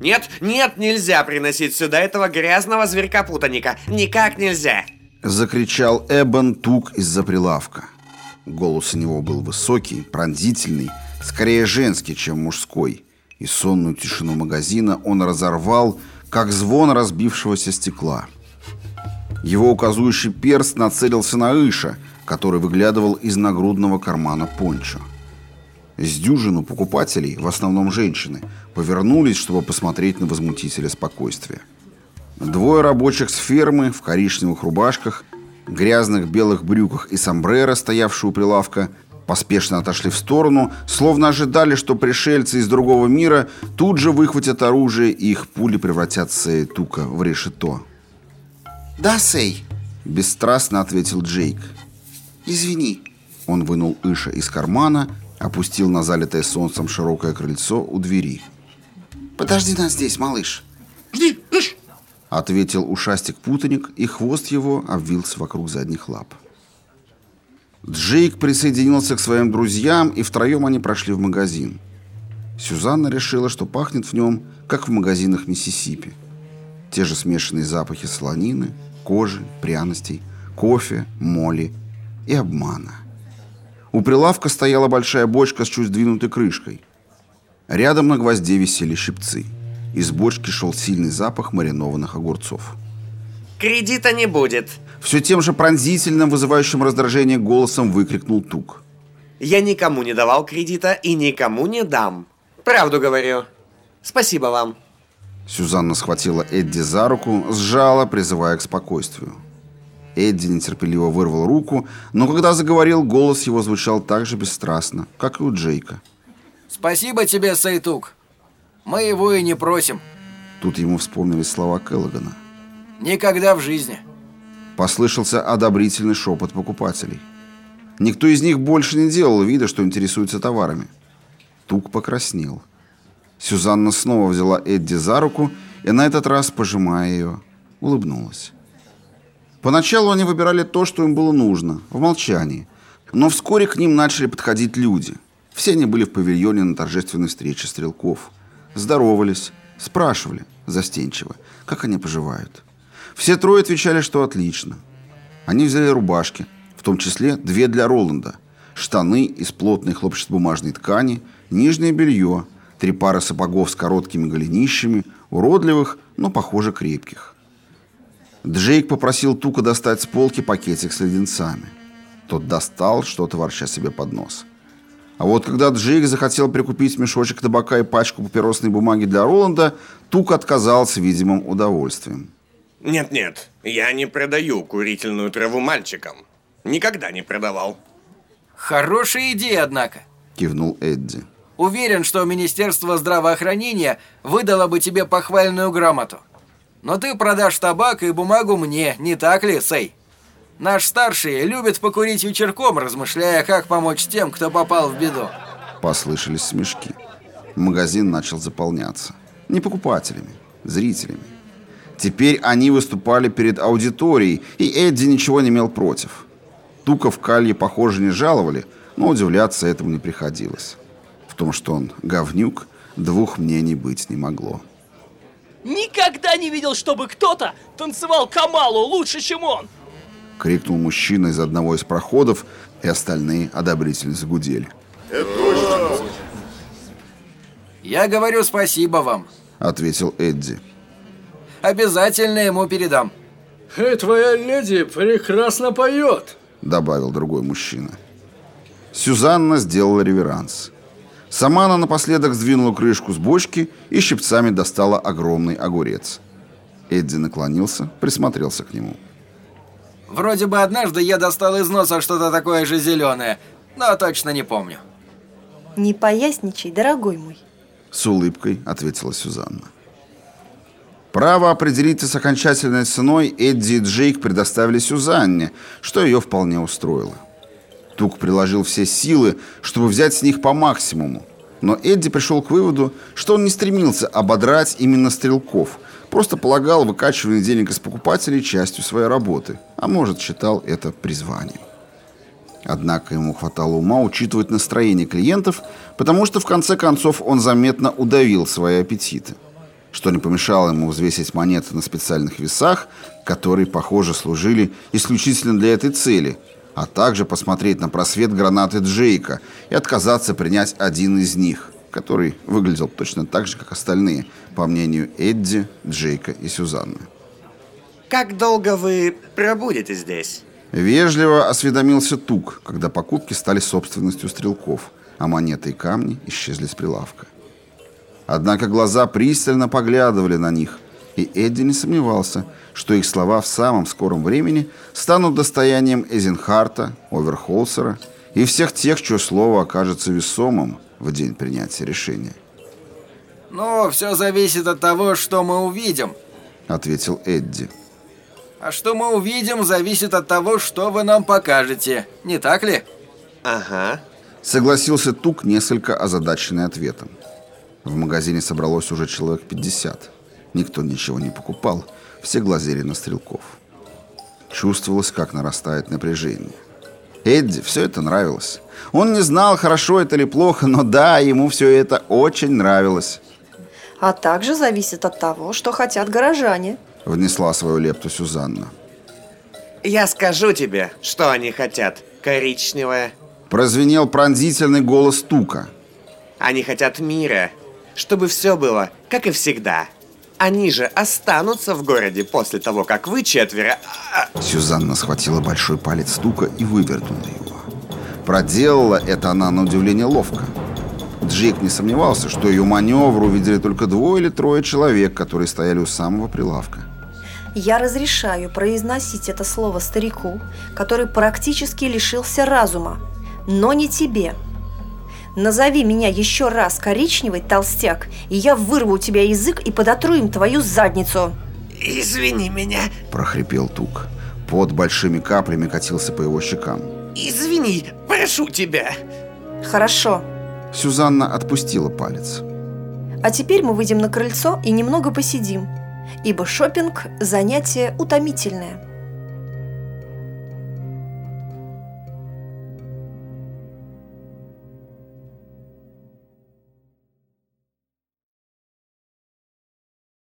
Нет, нет, нельзя приносить сюда этого грязного зверька-путаника. Никак нельзя. Закричал Эбон Тук из-за прилавка. Голос у него был высокий, пронзительный, скорее женский, чем мужской. И сонную тишину магазина он разорвал, как звон разбившегося стекла. Его указующий перст нацелился на Иша, который выглядывал из нагрудного кармана пончо. С дюжину покупателей, в основном женщины, повернулись, чтобы посмотреть на возмутителя спокойствия. Двое рабочих с фермы в коричневых рубашках, грязных белых брюках и сомбреро, стоявшие у прилавка, поспешно отошли в сторону, словно ожидали, что пришельцы из другого мира тут же выхватят оружие и их пули превратят Сэй Тука в решето. «Да, Сэй», – бесстрастно ответил Джейк. «Извини». Он вынул Иша из кармана Опустил на залитое солнцем широкое крыльцо у двери. «Подожди нас здесь, малыш!» «Жди, ишь!» Ответил ушастик-путаник, и хвост его обвился вокруг задних лап. Джейк присоединился к своим друзьям, и втроем они прошли в магазин. Сюзанна решила, что пахнет в нем, как в магазинах Миссисипи. Те же смешанные запахи солонины, кожи, пряностей, кофе, моли и обмана. У прилавка стояла большая бочка с чуть сдвинутой крышкой. Рядом на гвозде висели щипцы. Из бочки шел сильный запах маринованных огурцов. «Кредита не будет!» Все тем же пронзительным, вызывающим раздражение голосом выкрикнул Тук. «Я никому не давал кредита и никому не дам. Правду говорю. Спасибо вам». Сюзанна схватила Эдди за руку, сжала, призывая к спокойствию. Эдди нетерпеливо вырвал руку, но когда заговорил, голос его звучал так же бесстрастно, как и у Джейка. «Спасибо тебе, Сайтук. Мы его и не просим». Тут ему вспомнились слова Келлогана. «Никогда в жизни». Послышался одобрительный шепот покупателей. Никто из них больше не делал вида, что интересуется товарами. Тук покраснел. Сюзанна снова взяла Эдди за руку и на этот раз, пожимая ее, улыбнулась. Поначалу они выбирали то, что им было нужно, в молчании. Но вскоре к ним начали подходить люди. Все они были в павильоне на торжественной встрече стрелков. Здоровались, спрашивали, застенчиво, как они поживают. Все трое отвечали, что отлично. Они взяли рубашки, в том числе две для Роланда, штаны из плотной хлопчатобумажной ткани, нижнее белье, три пары сапогов с короткими голенищами, уродливых, но, похоже, крепких. Джейк попросил Тука достать с полки пакетик с леденцами. Тот достал, что-то ворча себе под нос. А вот когда Джейк захотел прикупить мешочек табака и пачку папиросной бумаги для Роланда, Тук отказался с видимым удовольствием. «Нет-нет, я не продаю курительную траву мальчикам. Никогда не продавал». «Хорошая идея, однако», — кивнул Эдди. «Уверен, что Министерство здравоохранения выдало бы тебе похвальную грамоту. Но ты продашь табак и бумагу мне, не так ли, Сэй? Наш старший любит покурить вечерком, размышляя, как помочь тем, кто попал в беду. Послышались смешки. Магазин начал заполняться. Не покупателями, зрителями. Теперь они выступали перед аудиторией, и Эдди ничего не имел против. Тука в Калье, похоже, не жаловали, но удивляться этому не приходилось. В том, что он говнюк, двух мнений быть не могло. Никогда не видел, чтобы кто-то танцевал Камалу лучше, чем он!» Крикнул мужчина из одного из проходов, и остальные одобрительно загудели. Это точно! «Я говорю спасибо вам», — ответил Эдди. «Обязательно ему передам». «Э, «Твоя леди прекрасно поет», — добавил другой мужчина. Сюзанна сделала реверанс. Сама она напоследок сдвинула крышку с бочки и щипцами достала огромный огурец. Эдди наклонился, присмотрелся к нему. «Вроде бы однажды я достал из носа что-то такое же зеленое, но точно не помню». «Не поясничай, дорогой мой», — с улыбкой ответила Сюзанна. Право определиться с окончательной ценой Эдди и Джейк предоставили Сюзанне, что ее вполне устроило. Тук приложил все силы, чтобы взять с них по максимуму. Но Эдди пришел к выводу, что он не стремился ободрать именно стрелков, просто полагал выкачивание денег из покупателей частью своей работы, а может считал это призванием. Однако ему хватало ума учитывать настроение клиентов, потому что в конце концов он заметно удавил свои аппетиты. что не помешало ему взвесить монеты на специальных весах, которые, похоже, служили исключительно для этой цели, а также посмотреть на просвет гранаты Джейка и отказаться принять один из них, который выглядел точно так же, как остальные, по мнению Эдди, Джейка и Сюзанны. Как долго вы пробудете здесь? Вежливо осведомился Тук, когда покупки стали собственностью стрелков, а монеты и камни исчезли с прилавка. Однако глаза пристально поглядывали на них, и Эдди не сомневался, что их слова в самом скором времени станут достоянием Эзенхарта, Оверхолсера и всех тех, чье слово окажется весомым в день принятия решения. Ну, все зависит от того, что мы увидим. Ответил Эдди. А что мы увидим, зависит от того, что вы нам покажете. Не так ли? Ага. Согласился Тук, несколько озадаченный ответом. В магазине собралось уже человек 50. Никто ничего не покупал, все глазели на стрелков. Чувствовалось, как нарастает напряжение. Эдди все это нравилось. Он не знал, хорошо это или плохо, но да, ему все это очень нравилось. А также зависит от того, что хотят горожане. Внесла свою лепту Сюзанна. Я скажу тебе, что они хотят. Коричневое. Прозвенел пронзительный голос Тука. Они хотят мира. Чтобы все было, как и всегда. Они же останутся в городе после того, как вы четверо... а, Сюзанна схватила большой палец Тука и вывернула его. Проделала это она на удивление ловко. Джейк не сомневался, что ее маневр увидели только двое или трое человек, которые стояли у самого прилавка. Я разрешаю произносить это слово старику, который практически лишился разума, но не тебе. Назови меня еще раз коричневый толстяк, и я вырву у тебя язык и подотру им твою задницу. Извини меня. прохрипел Тук. Под большими каплями катился по его щекам. Извини, прошу тебя. Хорошо. Сюзанна отпустила палец. А теперь мы выйдем на крыльцо и немного посидим, ибо шопинг – занятие утомительное.